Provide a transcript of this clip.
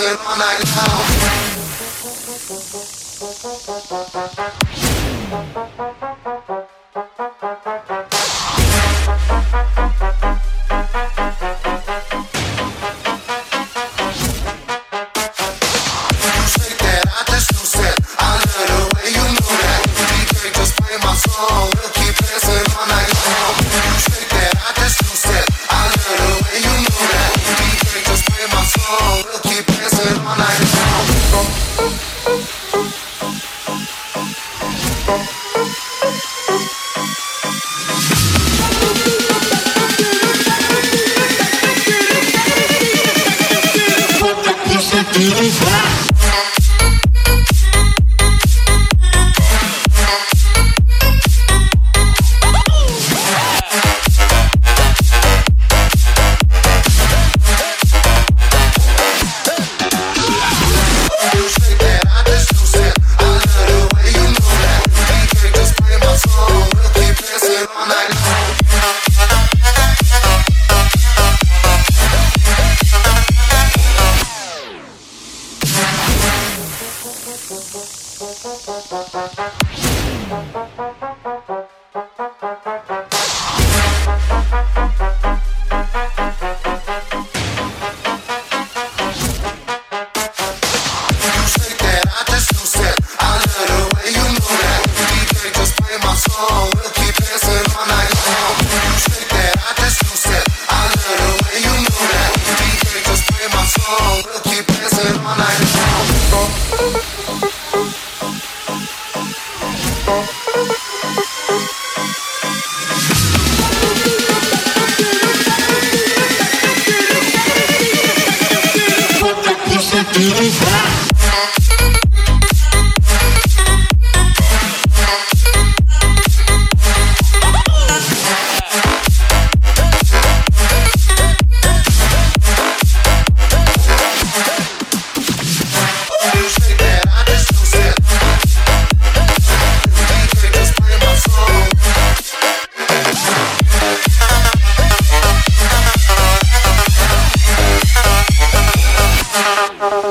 dancing all night long. Back. Uh-huh.